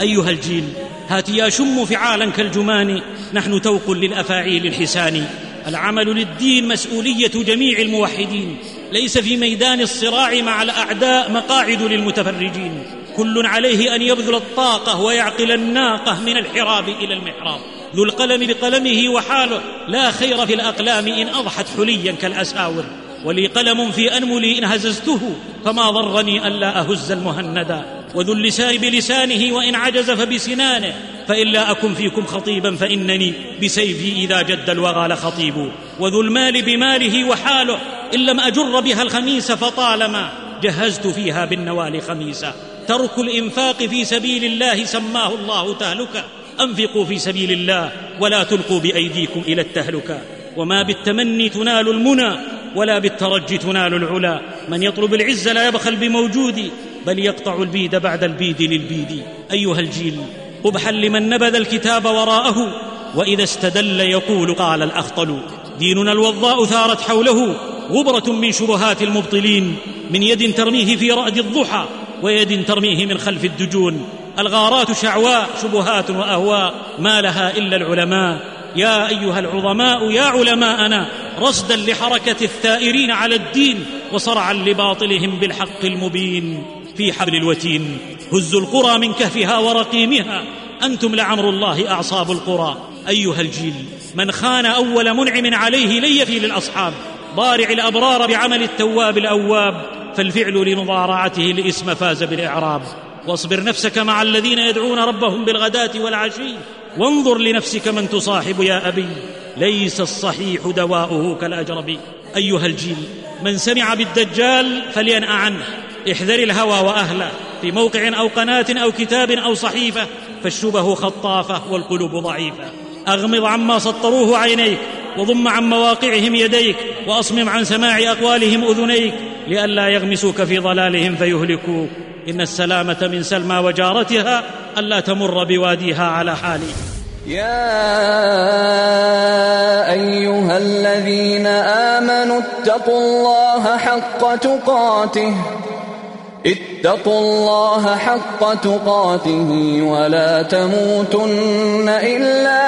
أيها الجيل هات يا شم فعالا كالجمان نحن توق للأفاعيل الحسان. العمل للدين مسؤولية جميع الموحدين. ليس في ميدان الصراع مع الأعداء مقاعد للمتفرجين. كل عليه أن يبذل الطاقة ويعقل الناقة من الحراب إلى المحراب. ذو القلم بقلمه وحاله لا خير في الأقلام إن أضحت حليا كالأساور. ولي قلم في أنملي إن هززته فما ضرني الا أهز المهندا وذو اللسان بلسانه وإن عجز فبسنانه فان لا أكن فيكم خطيبا فإنني بسيفي إذا جد الوغى لخطيب وذو المال بماله وحاله إن لم أجر بها الخميس فطالما. جهزت فيها بالنوال خميسا. ترك الإنفاق في سبيل الله سماه الله تهلكه أنفقوا في سبيل الله ولا تلقوا بأيديكم إلى التهلكه وما بالتمني تنال المنى ولا بالترجي تنال العلا. من يطلب العز لا يبخل بموجود بل يقطع البيد بعد البيد للبيد. أيها الجيل قبحا لمن نبذ الكتاب وراءه وإذا استدل يقول قال الأخطل ديننا الوضاء ثارت حوله غبرة من شبهات المبطلين من يد ترميه في رأد الضحى ويد ترميه من خلف الدجون. الغارات شعواء شبهات وأهواء ما لها إلا العلماء. يا أيها العظماء يا علماءنا رصدا لحركة الثائرين على الدين وصرعا لباطلهم بالحق المبين. في حبل الوتين هزوا القرى من كهفها ورقيمها. أنتم لعمر الله أعصاب القرى. أيها الجيل من خان أول منعم عليه لن يفي للأصحاب. ضارع الأبرار بعمل التواب الأواب. فالفعل لمضارعته الإسم فاز بالإعراب. واصبر نفسك مع الذين يدعون ربهم بالغداة والعشي. وانظر لنفسك من تصاحب يا أبي. ليس الصحيح دواؤه كالاجرب أيها الجيل من سمع بالدجال فلينأ عنه. احذر الهوى وأهله في موقع أو قناة أو كتاب أو صحيفة فالشبه خطافة والقلوب ضعيفة. أغمض عما سطروه عينيك وضم عن مواقعهم يديك وأصمم عن سماع أقوالهم أذنيك لئلا يغمسوك في ضلالهم فيهلكوك. إن السلامة من سلمى وجارتها ألا تمر بواديها على حال يا أيها الذين آمنوا اتقوا الله حق تقاته اتقوا الله حق تقاته ولا تموتن إلا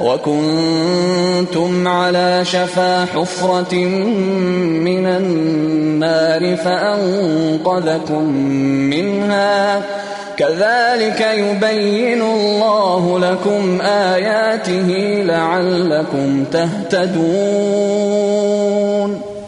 وكنتم على شفا حفرة من النار فأنقذكم منها كذلك يبين الله لكم آياته لعلكم تهتدون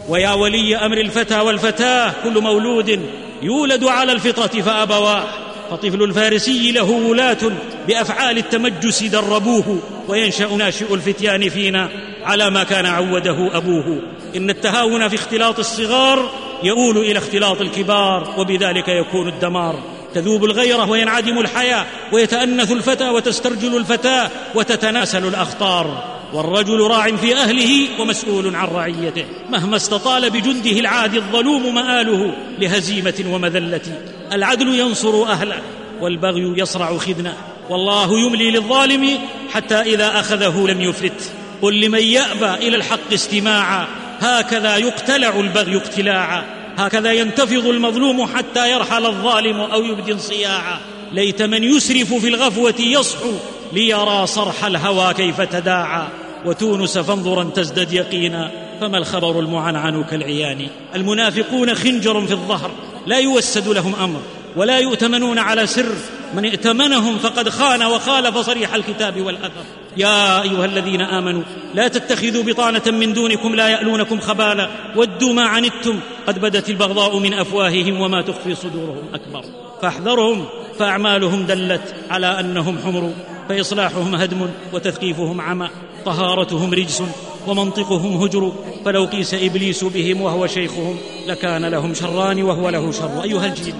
ويا ولي أمر الفتى والفتاة كل مولود يولد على الفطرة فأبواه. فطفل الفارسي له ولاه بأفعال التمجس دربوه وينشأ ناشئ الفتيان فينا على ما كان عوده أبوه. إن التهاون في اختلاط الصغار يؤول إلى اختلاط الكبار وبذلك يكون الدمار. تذوب الغيرة وينعدم الحياة ويتأنث الفتى وتسترجل الفتاة وتتناسل الأخطار. والرجل راع في أهله ومسؤول عن رعيته مهما استطال بجنده العادي الظلوم مآله لهزيمة ومذلة. العدل ينصر أهله والبغي يصرع خدنه والله يملي للظالم حتى إذا أخذه لم يفلت. قل لمن يأبى إلى الحق استماعا هكذا يقتلع البغي اقتلاعا. هكذا ينتفض المظلوم حتى يرحل الظالم أو يبدي انصياعا. ليت من يسرف في الغفوة يصحو ليرى صرح الهوى كيف تداعى. وتونس فانظرا تزدد يقينا. فما الخبر المعنعن كالعيان؟ المنافقون خنجر في الظهر. لا يوسد لهم أمر ولا يؤتمنون على سر. من ائتمنهم فقد خان وخالف صريح الكتاب والأثر. يا أيها الذين آمنوا لا تتخذوا بطانة من دونكم لا يألونكم خبالا. ودوا ما عنتم. قد بدت البغضاء من أفواههم وما تخفي صدورهم أكبر. فاحذرهم فأعمالهم دلت على أنهم حمر. فإصلاحهم هدم وتثقيفهم عمى طهارتهم رجس ومنطقهم هجر. فلو قيس إبليس بهم وهو شيخهم لكان لهم شران وهو له شر. أيها الجيل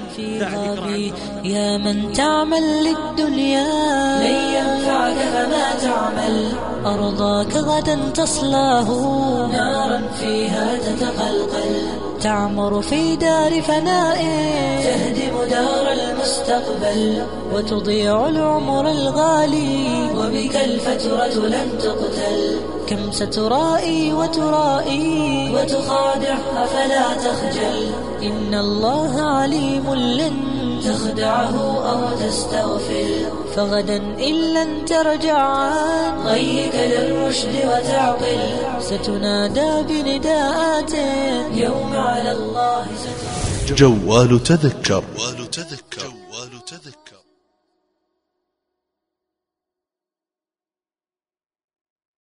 يا من تعمل للدنيا لن ينفعك فما تعمل. أرضاك غدا تصلاه نارا فيها تتقلقل. تعمر في دار فناء. تهدم دار المستقبل. وتضيع العمر الغالي. وبك الفترة لن تقتل. كم سترائي وترائي. وتخادع أفلا تخجل. إن الله عليم لن تخدعه أو تستغفل فغدا إن لن ترجع. عن غيك للرشد وتعقل ستنادى بنداءات. يوم على الله سترجع جوال تذكر. جوال تذكر.